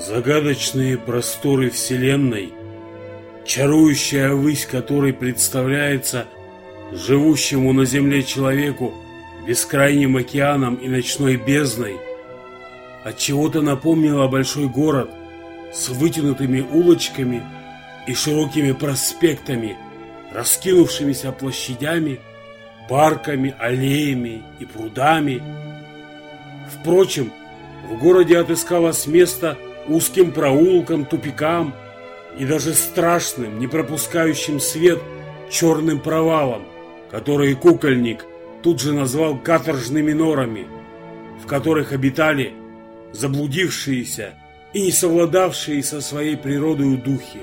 Загадочные просторы Вселенной, чарующая высь которой представляется живущему на Земле человеку бескрайним океаном и ночной бездной, от чего то напомнила большой город с вытянутыми улочками и широкими проспектами, раскинувшимися площадями, парками, аллеями и прудами. Впрочем, в городе отыскалось место узким проулкам, тупикам и даже страшным, не пропускающим свет, черным провалом, который кукольник тут же назвал каторжными норами, в которых обитали заблудившиеся и не совладавшие со своей природой духи.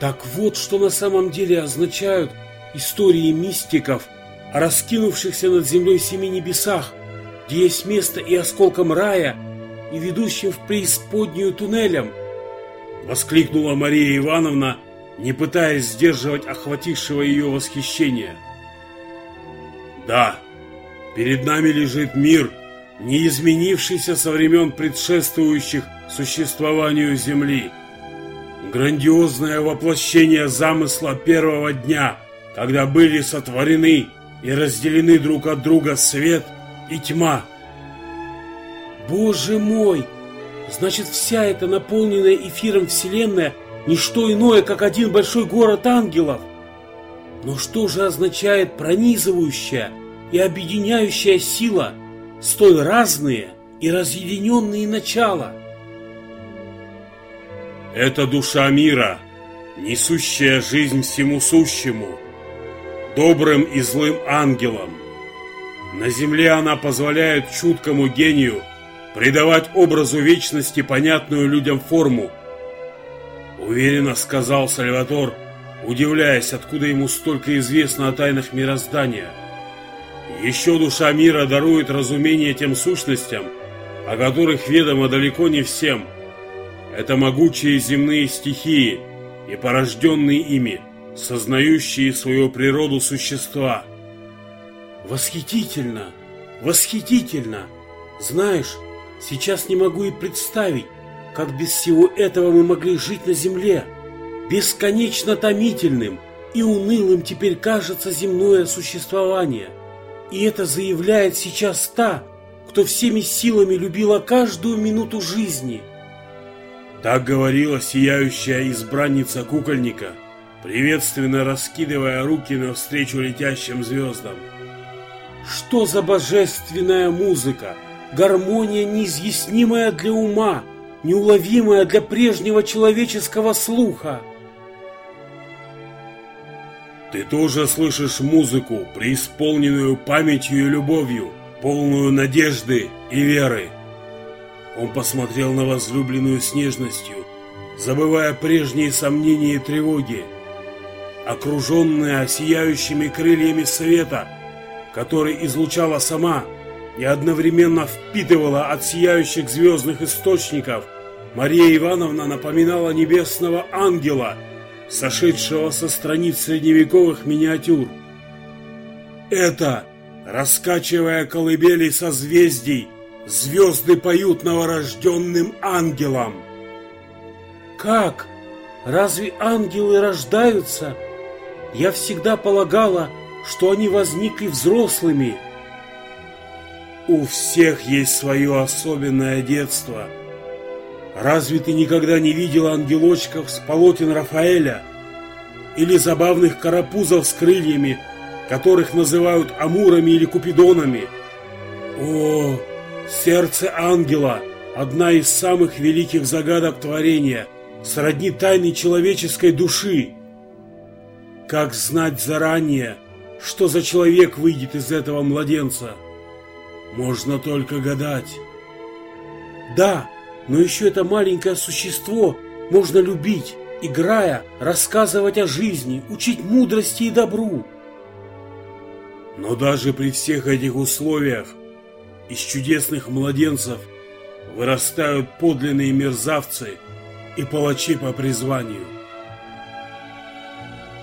Так вот, что на самом деле означают истории мистиков раскинувшихся над землей семи небесах, где есть место и осколком рая, и ведущим в преисподнюю туннелем, воскликнула Мария Ивановна, не пытаясь сдерживать охватившего ее восхищения. Да, перед нами лежит мир, не изменившийся со времен предшествующих существованию Земли. Грандиозное воплощение замысла первого дня, когда были сотворены и разделены друг от друга свет и тьма. Боже мой! Значит, вся эта наполненная эфиром Вселенная – не что иное, как один большой город ангелов. Но что же означает пронизывающая и объединяющая сила, столь разные и разъединенные начала? Это душа мира, несущая жизнь всему сущему, добрым и злым ангелам. На земле она позволяет чуткому гению придавать образу вечности понятную людям форму. Уверенно сказал Сальватор, удивляясь, откуда ему столько известно о тайнах мироздания. Еще душа мира дарует разумение тем сущностям, о которых ведомо далеко не всем – это могучие земные стихии и порожденные ими, сознающие свою природу существа. Восхитительно! Восхитительно! Знаешь, сейчас не могу и представить, как без всего этого мы могли жить на земле. Бесконечно томительным и унылым теперь кажется земное существование. И это заявляет сейчас та, кто всеми силами любила каждую минуту жизни – так говорила сияющая избранница кукольника, приветственно раскидывая руки навстречу летящим звездам. Что за божественная музыка, гармония неизъяснимая для ума, неуловимая для прежнего человеческого слуха. Ты тоже слышишь музыку, преисполненную памятью и любовью, полную надежды и веры. Он посмотрел на возлюбленную с нежностью, забывая прежние сомнения и тревоги, окруженная сияющими крыльями света, который излучала сама и одновременно впитывала от сияющих звездных источников, Мария Ивановна напоминала небесного ангела, сошедшего со страниц средневековых миниатюр. Это, раскачивая колыбели созвездий, Звезды поют новорожденным ангелам. Как? Разве ангелы рождаются? Я всегда полагала, что они возникли взрослыми. У всех есть свое особенное детство. Разве ты никогда не видела ангелочков с полотен Рафаэля? Или забавных карапузов с крыльями, которых называют амурами или купидонами? О, Сердце ангела – одна из самых великих загадок творения, сродни тайны человеческой души. Как знать заранее, что за человек выйдет из этого младенца? Можно только гадать. Да, но еще это маленькое существо можно любить, играя, рассказывать о жизни, учить мудрости и добру. Но даже при всех этих условиях из чудесных младенцев вырастают подлинные мерзавцы и палачи по призванию.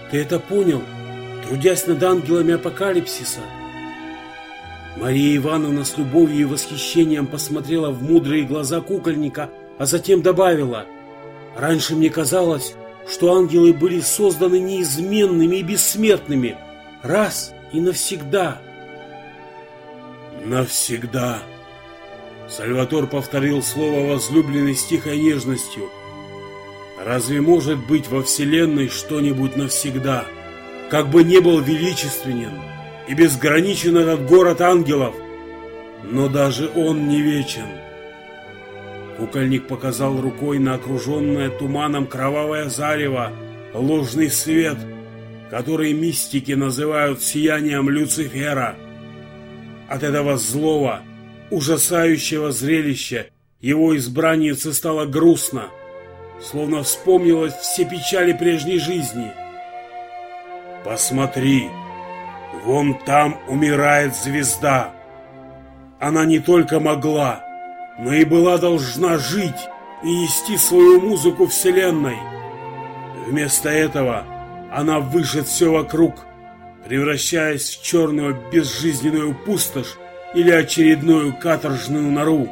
Ты это понял, трудясь над ангелами апокалипсиса? Мария Ивановна с любовью и восхищением посмотрела в мудрые глаза кукольника, а затем добавила, «Раньше мне казалось, что ангелы были созданы неизменными и бессмертными, раз и навсегда». «Навсегда!» Сальватор повторил слово возлюбленный с тихой нежностью. «Разве может быть во Вселенной что-нибудь навсегда? Как бы не был величественен и безграничен этот город ангелов, но даже он не вечен». Кукольник показал рукой на окруженное туманом кровавое зарево, ложный свет, который мистики называют сиянием Люцифера. От этого злого, ужасающего зрелища его избраннице стало грустно, словно вспомнилось все печали прежней жизни. «Посмотри, вон там умирает звезда. Она не только могла, но и была должна жить и нести свою музыку Вселенной. Вместо этого она выжжет все вокруг, превращаясь в черную безжизненную пустошь или очередную каторжную нору.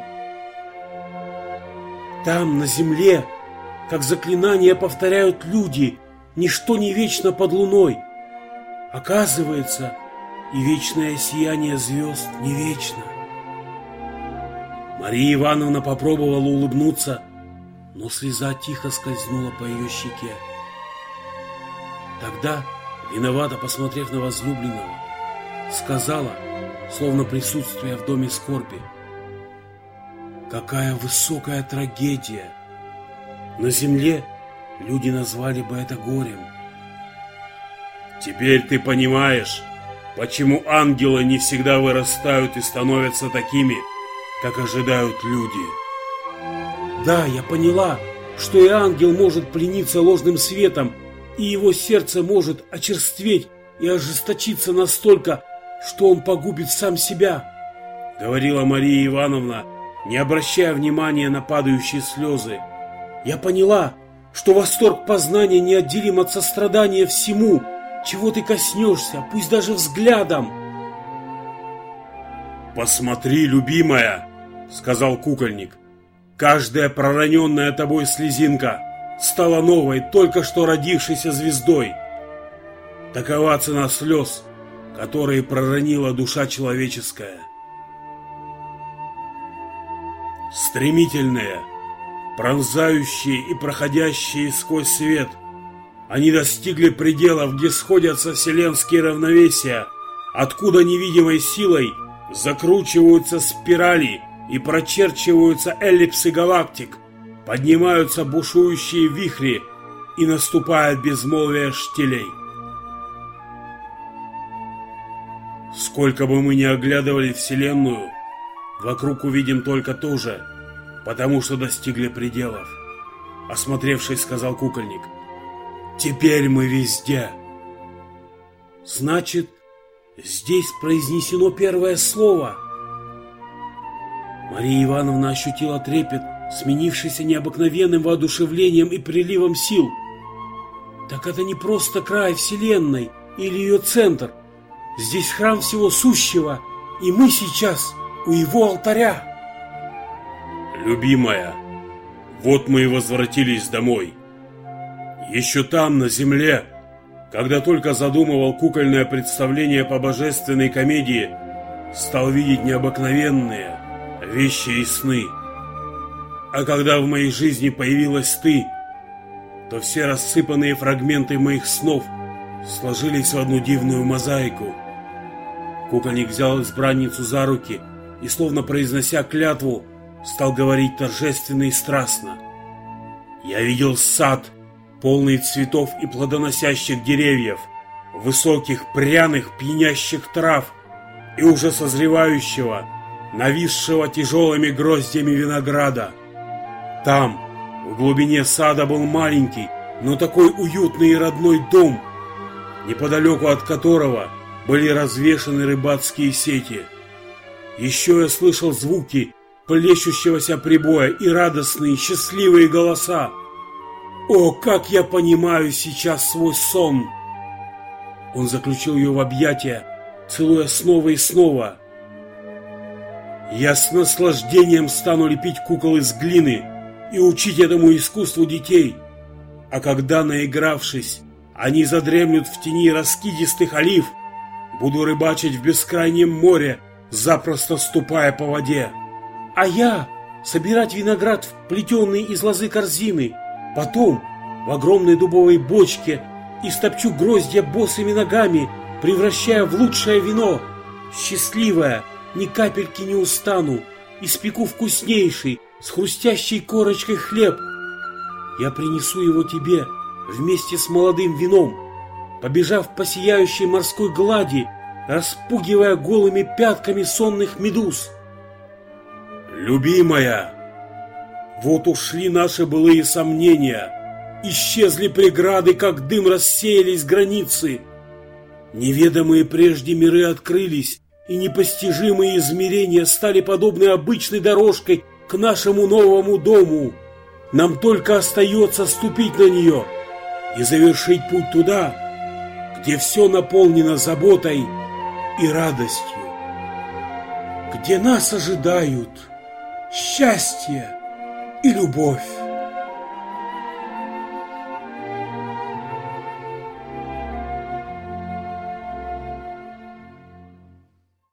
Там, на земле, как заклинания повторяют люди, ничто не вечно под луной. Оказывается, и вечное сияние звезд не вечно. Мария Ивановна попробовала улыбнуться, но слеза тихо скользнула по ее щеке. Тогда, виновато посмотрев на возлюбленного, сказала, словно присутствие в доме скорби, «Какая высокая трагедия! На земле люди назвали бы это горем». «Теперь ты понимаешь, почему ангелы не всегда вырастают и становятся такими, как ожидают люди. Да, я поняла, что и ангел может плениться ложным светом, и его сердце может очерстветь и ожесточиться настолько, что он погубит сам себя, говорила Мария Ивановна, не обращая внимания на падающие слезы. Я поняла, что восторг познания неотделим от сострадания всему, чего ты коснешься, пусть даже взглядом. «Посмотри, любимая!» сказал кукольник. Каждая пророненная тобой слезинка стала новой, только что родившейся звездой. Такова цена слез, которые проронила душа человеческая. Стремительные, пронзающие и проходящие сквозь свет, они достигли пределов, где сходятся вселенские равновесия, откуда невидимой силой закручиваются спирали и прочерчиваются эллипсы галактик, поднимаются бушующие вихри и наступает безмолвие штилей. Сколько бы мы ни оглядывали Вселенную, вокруг увидим только то же, потому что достигли пределов. Осмотревшись, сказал кукольник. Теперь мы везде. Значит, здесь произнесено первое слово — Мария Ивановна ощутила трепет, сменившийся необыкновенным воодушевлением и приливом сил. Так это не просто край Вселенной или ее центр. Здесь храм всего сущего, и мы сейчас у его алтаря. Любимая, вот мы и возвратились домой. Еще там, на земле, когда только задумывал кукольное представление по божественной комедии, стал видеть необыкновенные, вещи и сны. А когда в моей жизни появилась ты, то все рассыпанные фрагменты моих снов сложились в одну дивную мозаику. Кукольник взял избранницу за руки и, словно произнося клятву, стал говорить торжественно и страстно. «Я видел сад, полный цветов и плодоносящих деревьев, высоких, пряных, пьянящих трав и уже созревающего, нависшего тяжелыми гроздями винограда. Там, в глубине сада был маленький, но такой уютный и родной дом, неподалеку от которого были развешаны рыбацкие сети. Еще я слышал звуки плещущегося прибоя и радостные, счастливые голоса. О, как я понимаю сейчас свой сон! Он заключил ее в объятия, целуя снова и снова. Я с наслаждением стану лепить кукол из глины и учить этому искусству детей. А когда, наигравшись, они задремлют в тени раскидистых олив, буду рыбачить в бескрайнем море, запросто ступая по воде. А я собирать виноград в плетеные из лозы корзины, потом в огромной дубовой бочке истопчу гроздья босыми ногами, превращая в лучшее вино. Счастливая, ни капельки не устану, испеку вкуснейший, с хрустящей корочкой хлеб. Я принесу его тебе вместе с молодым вином, побежав по сияющей морской глади, распугивая голыми пятками сонных медуз. Любимая, вот ушли наши былые сомнения, исчезли преграды, как дым рассеялись границы. Неведомые прежде миры открылись, и непостижимые измерения стали подобны обычной дорожкой к нашему новому дому. Нам только остается ступить на нее и завершить путь туда, где все наполнено заботой и радостью, где нас ожидают счастье и любовь.